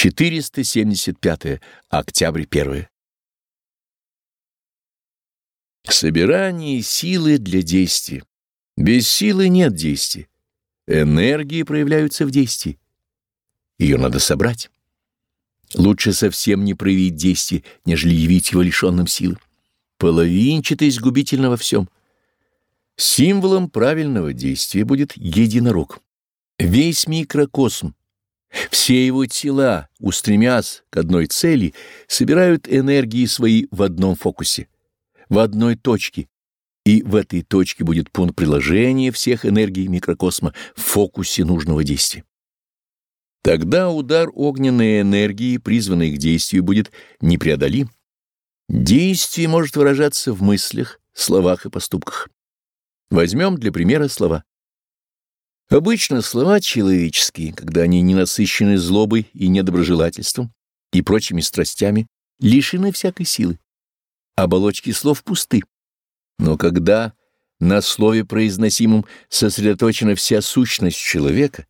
475. Октябрь 1. Собирание силы для действия. Без силы нет действия. Энергии проявляются в действии. Ее надо собрать. Лучше совсем не проявить действие, нежели явить его лишенным силы. Половинчатость губительна во всем. Символом правильного действия будет единорог. Весь микрокосм, все его тела, устремясь к одной цели, собирают энергии свои в одном фокусе, в одной точке, и в этой точке будет пункт приложения всех энергий микрокосма в фокусе нужного действия. Тогда удар огненной энергии, призванной к действию, будет непреодолим. Действие может выражаться в мыслях, словах и поступках. Возьмем для примера слова. Обычно слова человеческие, когда они не насыщены злобой и недоброжелательством и прочими страстями, лишены всякой силы. Оболочки слов пусты. Но когда на слове произносимом сосредоточена вся сущность человека,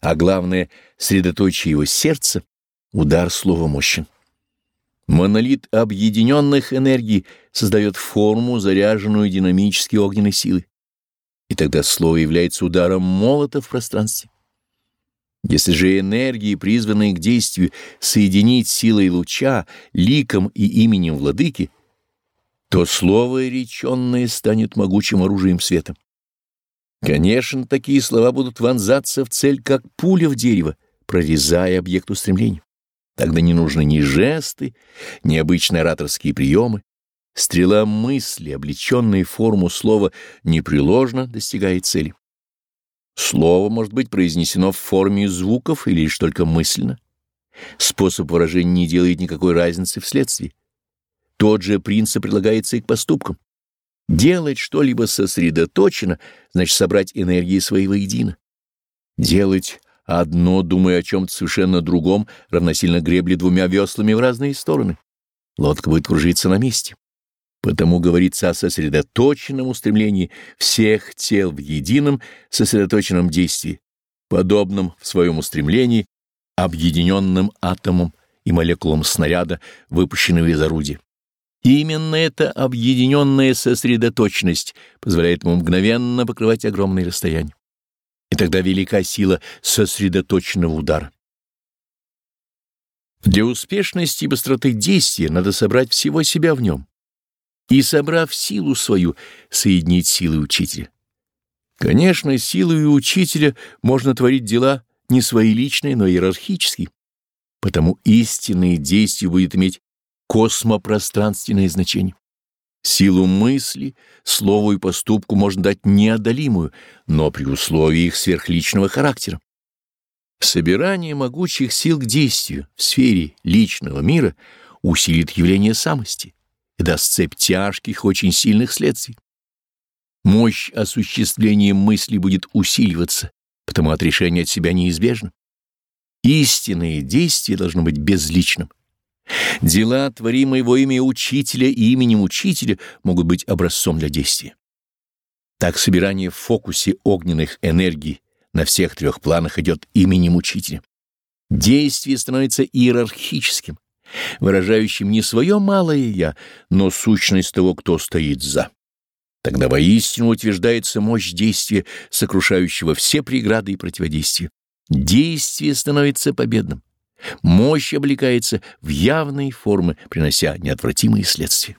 а главное — средоточие его сердца, удар слова мощен. Монолит объединенных энергий создает форму, заряженную динамически огненной силой и тогда слово является ударом молота в пространстве. Если же энергии, призванные к действию, соединить силой луча, ликом и именем владыки, то слово реченное станет могучим оружием света. Конечно, такие слова будут вонзаться в цель, как пуля в дерево, прорезая объект устремления. Тогда не нужны ни жесты, ни обычные ораторские приемы, Стрела мысли, облеченная в форму слова, непреложно достигает цели. Слово может быть произнесено в форме звуков или лишь только мысленно. Способ выражения не делает никакой разницы вследствие. Тот же принцип прилагается и к поступкам. Делать что-либо сосредоточено, значит собрать энергии свои воедино. Делать одно, думая о чем-то совершенно другом, равносильно гребле двумя веслами в разные стороны. Лодка будет кружиться на месте. Потому говорится о сосредоточенном устремлении всех тел в едином сосредоточенном действии, подобном в своем устремлении объединенным атомом и молекулам снаряда, выпущенного из орудия. Именно эта объединенная сосредоточенность позволяет ему мгновенно покрывать огромные расстояния. И тогда велика сила сосредоточенного удара. Для успешности и быстроты действия надо собрать всего себя в нем и, собрав силу свою, соединить силы учителя. Конечно, силой учителя можно творить дела не свои личные, но иерархические, потому истинное действие будет иметь космопространственное значение. Силу мысли, слову и поступку можно дать неодолимую, но при условии их сверхличного характера. Собирание могучих сил к действию в сфере личного мира усилит явление самости и даст цепь тяжких, очень сильных следствий. Мощь осуществления мысли будет усиливаться, потому отрешение от себя неизбежно. Истинное действие должно быть безличным. Дела, творимые во имя учителя и именем учителя, могут быть образцом для действия. Так собирание в фокусе огненных энергий на всех трех планах идет именем учителя. Действие становится иерархическим, выражающим не свое малое «я», но сущность того, кто стоит «за». Тогда воистину утверждается мощь действия, сокрушающего все преграды и противодействия. Действие становится победным. Мощь облекается в явные формы, принося неотвратимые следствия.